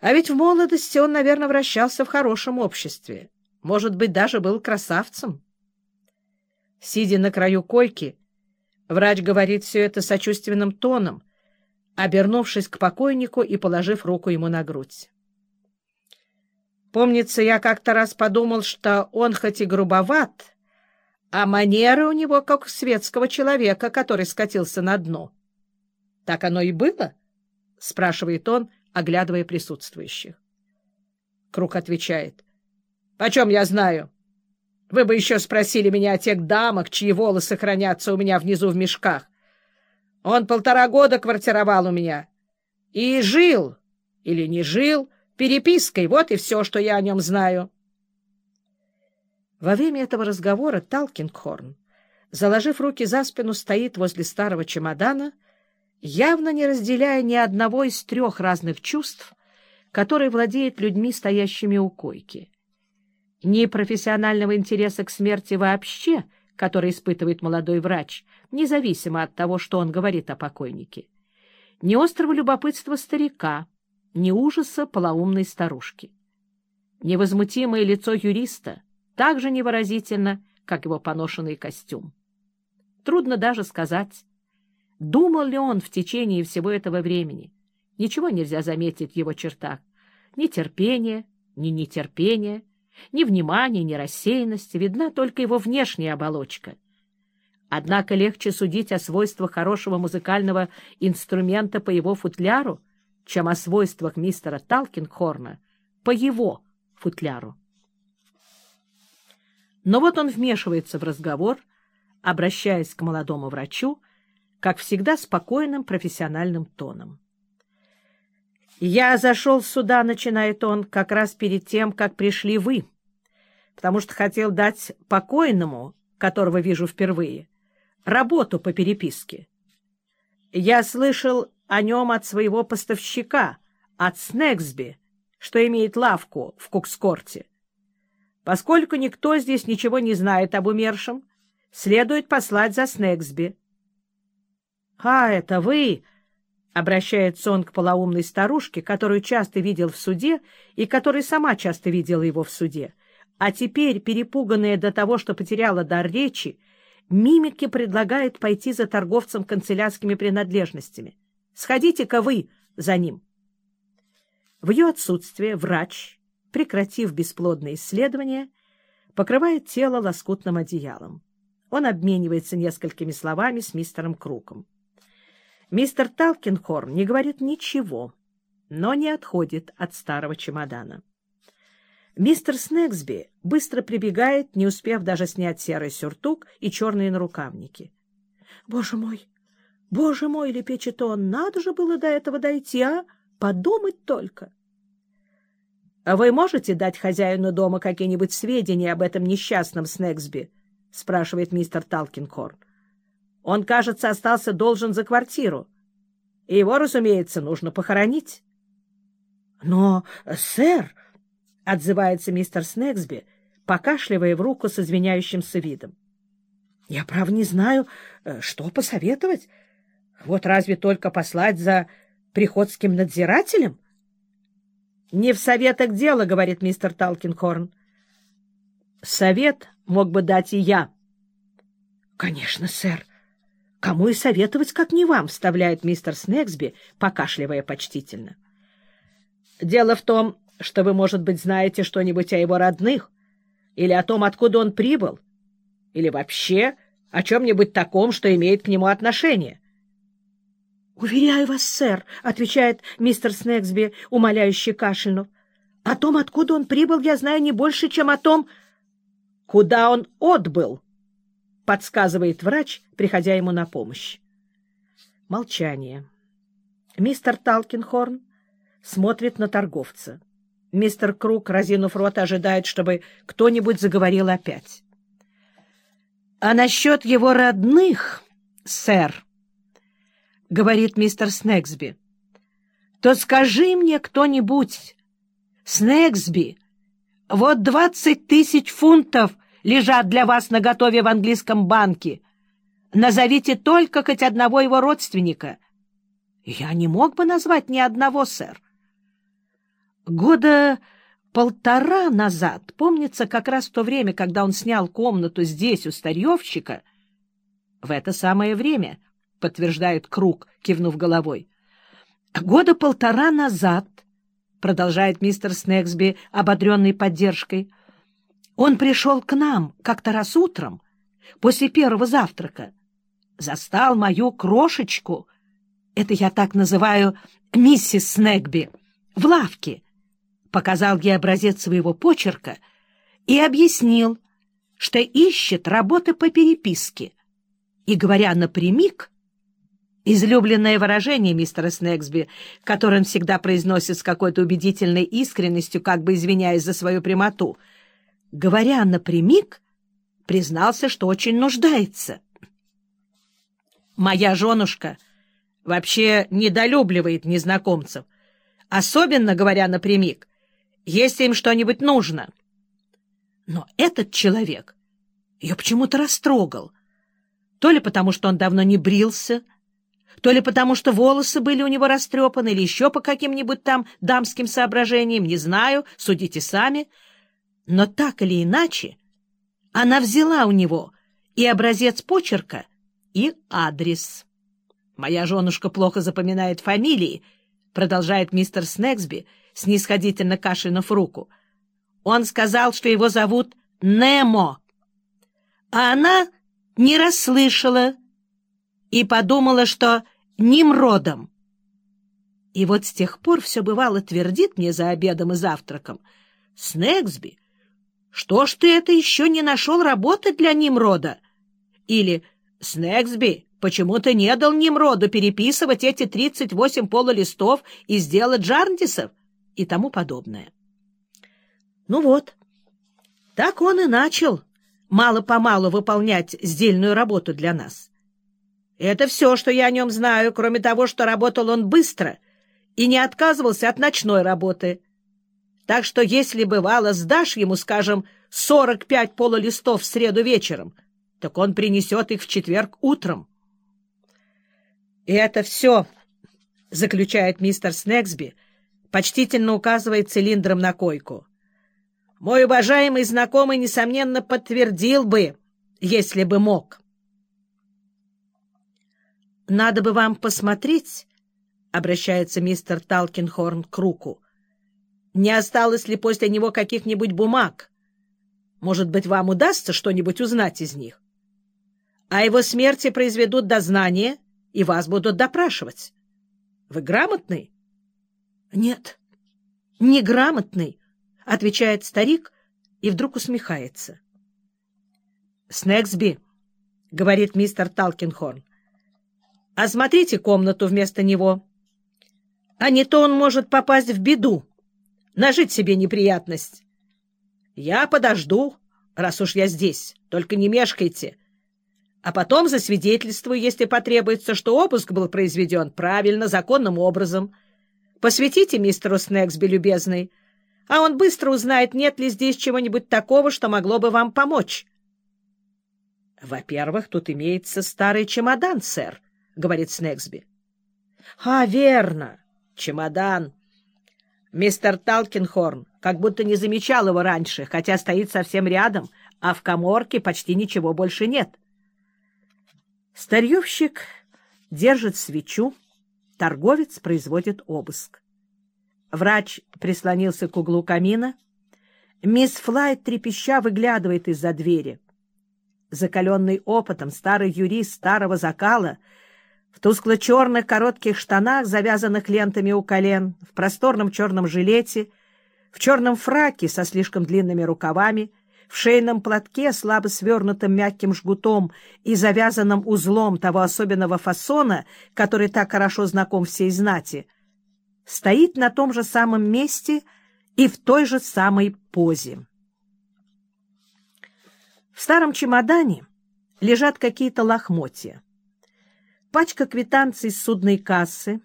А ведь в молодости он, наверное, вращался в хорошем обществе. Может быть, даже был красавцем. Сидя на краю койки, врач говорит все это сочувственным тоном, обернувшись к покойнику и положив руку ему на грудь. Помнится, я как-то раз подумал, что он хоть и грубоват, а манеры у него как у светского человека, который скатился на дно. — Так оно и было? — спрашивает он, оглядывая присутствующих. Круг отвечает. — Почем я знаю? Вы бы еще спросили меня о тех дамах, чьи волосы хранятся у меня внизу в мешках. Он полтора года квартировал у меня. И жил, или не жил, перепиской. Вот и все, что я о нем знаю. Во время этого разговора Талкингхорн, заложив руки за спину, стоит возле старого чемодана, явно не разделяя ни одного из трех разных чувств, которые владеют людьми, стоящими у койки. Ни профессионального интереса к смерти вообще, который испытывает молодой врач, независимо от того, что он говорит о покойнике, ни острого любопытства старика, ни ужаса полоумной старушки. Невозмутимое лицо юриста так же невыразительно, как его поношенный костюм. Трудно даже сказать, думал ли он в течение всего этого времени. Ничего нельзя заметить в его чертах. Ни терпения, ни нетерпения, ни внимания, ни рассеянности. Видна только его внешняя оболочка. Однако легче судить о свойствах хорошего музыкального инструмента по его футляру, чем о свойствах мистера Талкинхорна по его футляру. Но вот он вмешивается в разговор, обращаясь к молодому врачу, как всегда, спокойным профессиональным тоном. «Я зашел сюда, — начинает он, — как раз перед тем, как пришли вы, потому что хотел дать покойному, которого вижу впервые, работу по переписке. Я слышал о нем от своего поставщика, от Снегсби, что имеет лавку в Кукскорте. Поскольку никто здесь ничего не знает об умершем, следует послать за Снегсби. — А, это вы! — обращается он к полоумной старушке, которую часто видел в суде и которая сама часто видела его в суде. А теперь, перепуганная до того, что потеряла дар речи, мимики предлагает пойти за торговцем канцелярскими принадлежностями. Сходите-ка вы за ним. В ее отсутствие врач, прекратив бесплодное исследование, покрывает тело лоскутным одеялом. Он обменивается несколькими словами с мистером Круком. Мистер Талкинхорн не говорит ничего, но не отходит от старого чемодана. Мистер Снегсби быстро прибегает, не успев даже снять серый сюртук и черные нарукавники. — Боже мой! Боже мой, лепечет он, надо же было до этого дойти, а? Подумать только. — А вы можете дать хозяину дома какие-нибудь сведения об этом несчастном Снегсби? — спрашивает мистер Талкинхорн. — Он, кажется, остался должен за квартиру. И его, разумеется, нужно похоронить. — Но, сэр, — отзывается мистер Снегсби, покашливая в руку с извиняющимся видом. — Я, право, не знаю, э, что посоветовать. Вот разве только послать за приходским надзирателем? — Не в советах дело, — говорит мистер Талкинхорн. — Совет мог бы дать и я. — Конечно, сэр. Кому и советовать, как не вам, — вставляет мистер Снегсби, покашливая почтительно. — Дело в том, что вы, может быть, знаете что-нибудь о его родных, или о том, откуда он прибыл, или вообще о чем-нибудь таком, что имеет к нему отношение. —— Уверяю вас, сэр, — отвечает мистер Снегсби, умоляюще кашлянув. — О том, откуда он прибыл, я знаю не больше, чем о том, куда он отбыл, — подсказывает врач, приходя ему на помощь. Молчание. Мистер Талкинхорн смотрит на торговца. Мистер Круг, разинув рот, ожидает, чтобы кто-нибудь заговорил опять. — А насчет его родных, сэр, — говорит мистер Снегсби, — то скажи мне кто-нибудь, Снегсби, вот двадцать тысяч фунтов лежат для вас на готове в английском банке. Назовите только хоть одного его родственника. Я не мог бы назвать ни одного, сэр. Года полтора назад, помнится, как раз то время, когда он снял комнату здесь, у старьевщика, в это самое время, — подтверждает Круг, кивнув головой, — года полтора назад, — продолжает мистер Снегсби, ободренный поддержкой, — он пришел к нам как-то раз утром, после первого завтрака, застал мою крошечку, это я так называю миссис Снегби, в лавке, показал ей образец своего почерка и объяснил, что ищет работы по переписке. И, говоря напрямик, излюбленное выражение мистера Снегсби, которое он всегда произносит с какой-то убедительной искренностью, как бы извиняясь за свою прямоту, говоря напрямик, признался, что очень нуждается. «Моя женушка вообще недолюбливает незнакомцев, особенно говоря напрямик, если им что-нибудь нужно. Но этот человек ее почему-то растрогал. То ли потому, что он давно не брился, то ли потому, что волосы были у него растрепаны, или еще по каким-нибудь там дамским соображениям, не знаю, судите сами. Но так или иначе, она взяла у него и образец почерка, и адрес. Моя женушка плохо запоминает фамилии, продолжает мистер Снегсби, снисходительно кашлянув руку. Он сказал, что его зовут Немо. А она не расслышала и подумала, что Нимродом. И вот с тех пор все бывало твердит мне за обедом и завтраком. «Снегсби, что ж ты это еще не нашел работы для Нимрода?» Или «Снегсби, Почему ты не дал Немроду переписывать эти 38 полулистов и сделать Джарндисов? И тому подобное. Ну вот, так он и начал мало-помалу выполнять сдельную работу для нас. Это все, что я о нем знаю, кроме того, что работал он быстро и не отказывался от ночной работы. Так что если, бывало, сдашь ему, скажем, 45 полулистов в среду вечером, так он принесет их в четверг утром. — И это все, — заключает мистер Снегсби, почтительно указывая цилиндром на койку. — Мой уважаемый знакомый, несомненно, подтвердил бы, если бы мог. — Надо бы вам посмотреть, — обращается мистер Талкинхорн к Руку, — не осталось ли после него каких-нибудь бумаг? Может быть, вам удастся что-нибудь узнать из них? О его смерти произведут дознание — и вас будут допрашивать. Вы грамотный? — Нет, неграмотный, — отвечает старик и вдруг усмехается. — Снегсби, — говорит мистер Талкинхорн, — осмотрите комнату вместо него. А не то он может попасть в беду, нажить себе неприятность. Я подожду, раз уж я здесь, только не мешкайте. — а потом засвидетельствую, если потребуется, что обыск был произведен правильно, законным образом. Посвятите мистеру Снегсби, любезный, а он быстро узнает, нет ли здесь чего-нибудь такого, что могло бы вам помочь. — Во-первых, тут имеется старый чемодан, сэр, — говорит Снегсби. — А, верно, чемодан. Мистер Талкинхорн как будто не замечал его раньше, хотя стоит совсем рядом, а в коморке почти ничего больше нет. — Старьевщик держит свечу, торговец производит обыск. Врач прислонился к углу камина. Мисс Флайт трепеща выглядывает из-за двери. Закаленный опытом старый юрист старого закала в тускло-черных коротких штанах, завязанных лентами у колен, в просторном черном жилете, в черном фраке со слишком длинными рукавами — в шейном платке, слабо свернутым мягким жгутом и завязанным узлом того особенного фасона, который так хорошо знаком всей знати, стоит на том же самом месте и в той же самой позе. В старом чемодане лежат какие-то лохмотья. Пачка квитанций с судной кассы,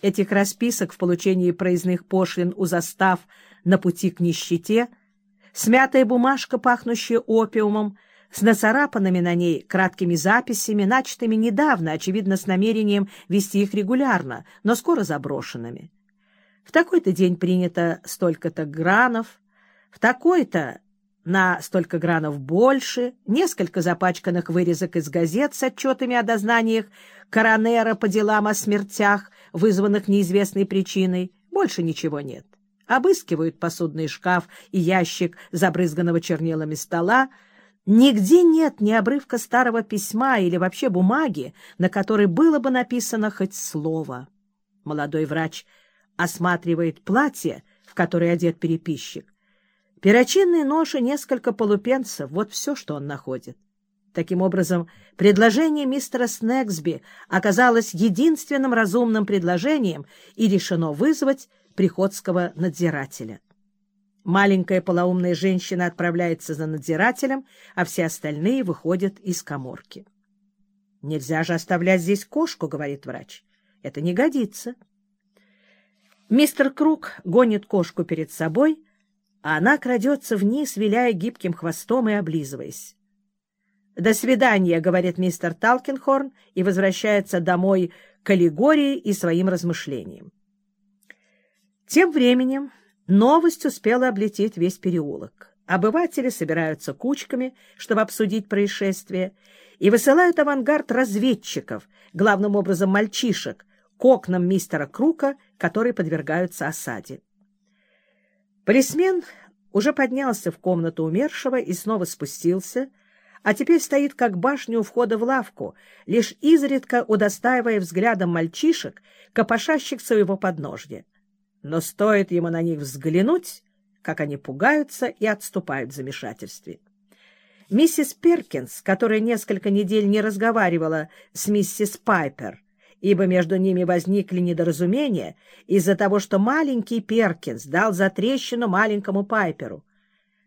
этих расписок в получении проездных пошлин у застав на пути к нищете — смятая бумажка, пахнущая опиумом, с нацарапанными на ней краткими записями, начатыми недавно, очевидно, с намерением вести их регулярно, но скоро заброшенными. В такой-то день принято столько-то гранов, в такой-то на столько гранов больше, несколько запачканных вырезок из газет с отчетами о дознаниях коронера по делам о смертях, вызванных неизвестной причиной. Больше ничего нет. Обыскивают посудный шкаф и ящик забрызганного чернилами стола. Нигде нет ни обрывка старого письма или вообще бумаги, на которой было бы написано хоть слово. Молодой врач осматривает платье, в которое одет переписчик. Перочинный нож несколько полупенцев — вот все, что он находит. Таким образом, предложение мистера Снегсби оказалось единственным разумным предложением и решено вызвать приходского надзирателя. Маленькая полоумная женщина отправляется за надзирателем, а все остальные выходят из коморки. — Нельзя же оставлять здесь кошку, — говорит врач. — Это не годится. Мистер Круг гонит кошку перед собой, а она крадется вниз, виляя гибким хвостом и облизываясь. «До свидания», — говорит мистер Талкинхорн и возвращается домой к аллегории и своим размышлениям. Тем временем новость успела облететь весь переулок. Обыватели собираются кучками, чтобы обсудить происшествие, и высылают авангард разведчиков, главным образом мальчишек, к окнам мистера Крука, которые подвергаются осаде. Полисмен уже поднялся в комнату умершего и снова спустился, а теперь стоит как башня у входа в лавку, лишь изредка удостаивая взглядом мальчишек, копошащих своего подножья. Но стоит ему на них взглянуть, как они пугаются и отступают в замешательстве. Миссис Перкинс, которая несколько недель не разговаривала с миссис Пайпер, ибо между ними возникли недоразумения из-за того, что маленький Перкинс дал затрещину маленькому Пайперу.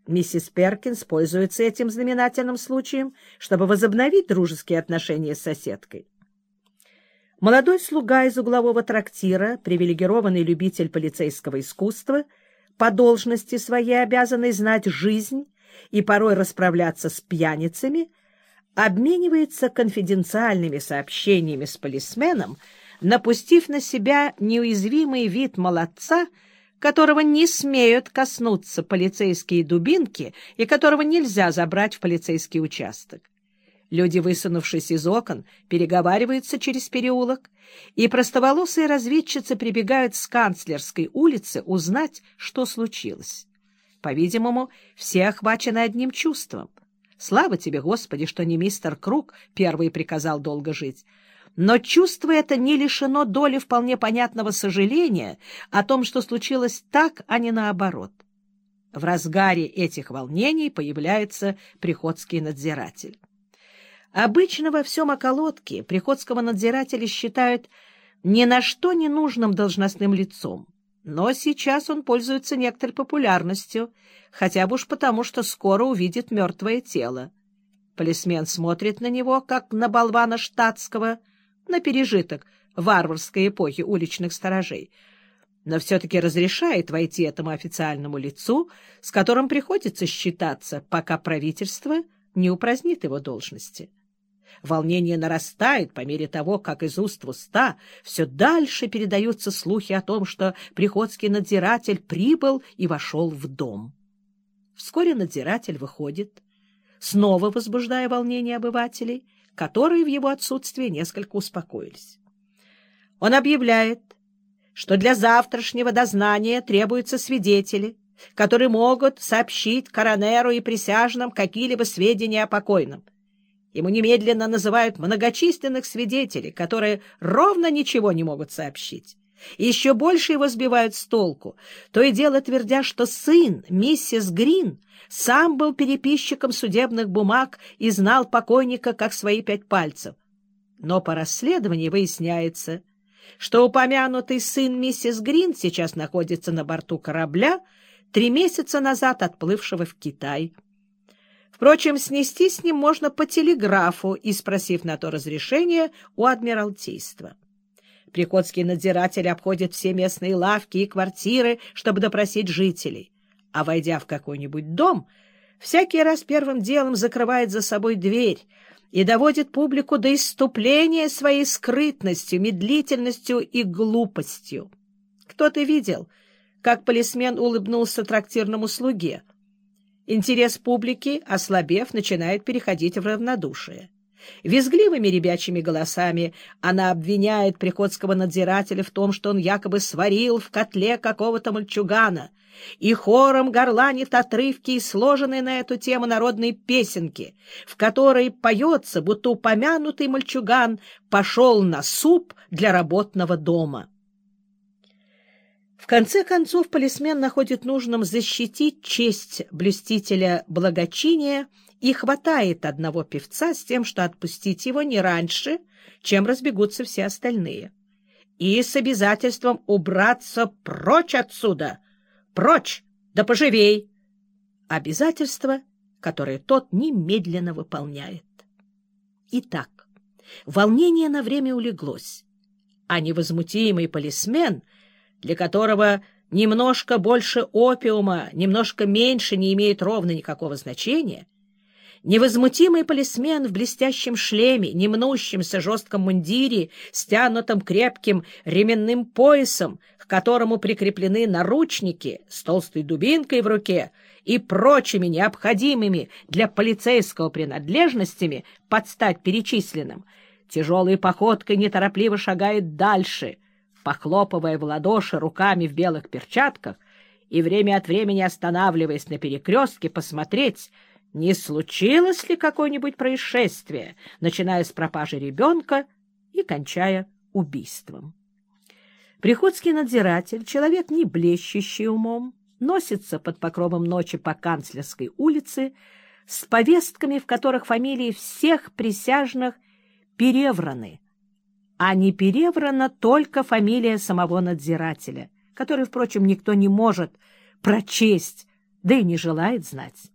Миссис Перкинс пользуется этим знаменательным случаем, чтобы возобновить дружеские отношения с соседкой. Молодой слуга из углового трактира, привилегированный любитель полицейского искусства, по должности своей обязанный знать жизнь и порой расправляться с пьяницами, обменивается конфиденциальными сообщениями с полисменом, напустив на себя неуязвимый вид молодца, которого не смеют коснуться полицейские дубинки и которого нельзя забрать в полицейский участок. Люди, высунувшись из окон, переговариваются через переулок, и простоволосые разведчицы прибегают с канцлерской улицы узнать, что случилось. По-видимому, все охвачены одним чувством. Слава тебе, Господи, что не мистер Круг первый приказал долго жить. Но чувство это не лишено доли вполне понятного сожаления о том, что случилось так, а не наоборот. В разгаре этих волнений появляется приходский надзиратель. Обычно во всем околотке приходского надзирателя считают ни на что не нужным должностным лицом, но сейчас он пользуется некоторой популярностью, хотя бы уж потому, что скоро увидит мертвое тело. Полисмен смотрит на него, как на болвана штатского, на пережиток варварской эпохи уличных сторожей, но все-таки разрешает войти этому официальному лицу, с которым приходится считаться, пока правительство не упразднит его должности. Волнение нарастает по мере того, как из уст в уста все дальше передаются слухи о том, что приходский надзиратель прибыл и вошел в дом. Вскоре надзиратель выходит, снова возбуждая волнение обывателей, которые в его отсутствии несколько успокоились. Он объявляет, что для завтрашнего дознания требуются свидетели, которые могут сообщить коронеру и присяжным какие-либо сведения о покойном — Ему немедленно называют многочисленных свидетелей, которые ровно ничего не могут сообщить. Еще больше его сбивают с толку, то и дело твердя, что сын, миссис Грин, сам был переписчиком судебных бумаг и знал покойника как свои пять пальцев. Но по расследованию выясняется, что упомянутый сын миссис Грин сейчас находится на борту корабля, три месяца назад отплывшего в Китай. Впрочем, снести с ним можно по телеграфу и спросив на то разрешение у Адмиралтейства. Приходский надзиратель обходит все местные лавки и квартиры, чтобы допросить жителей. А войдя в какой-нибудь дом, всякий раз первым делом закрывает за собой дверь и доводит публику до иступления своей скрытностью, медлительностью и глупостью. Кто-то видел, как полисмен улыбнулся трактирному слуге. Интерес публики, ослабев, начинает переходить в равнодушие. Визгливыми ребячими голосами она обвиняет приходского надзирателя в том, что он якобы сварил в котле какого-то мальчугана, и хором горланит отрывки и сложенные на эту тему народные песенки, в которой поется, будто упомянутый мальчуган пошел на суп для работного дома. В конце концов полисмен находит нужным защитить честь блюстителя благочиния и хватает одного певца с тем, что отпустить его не раньше, чем разбегутся все остальные. И с обязательством убраться прочь отсюда, прочь, да поживей. Обязательство, которое тот немедленно выполняет. Итак, волнение на время улеглось, а невозмутимый полисмен, для которого немножко больше опиума, немножко меньше не имеет ровно никакого значения, Невозмутимый полисмен в блестящем шлеме, немнущемся жестком мундире, стянутом крепким ременным поясом, к которому прикреплены наручники с толстой дубинкой в руке и прочими необходимыми для полицейского принадлежностями под стать перечисленным, тяжелой походкой неторопливо шагает дальше, похлопывая в ладоши руками в белых перчатках и время от времени останавливаясь на перекрестке посмотреть, не случилось ли какое-нибудь происшествие, начиная с пропажи ребенка и кончая убийством. Приходский надзиратель, человек не блещущий умом, носится под покровом ночи по канцлерской улице с повестками, в которых фамилии всех присяжных перевраны, а не переврана только фамилия самого надзирателя, который, впрочем, никто не может прочесть, да и не желает знать.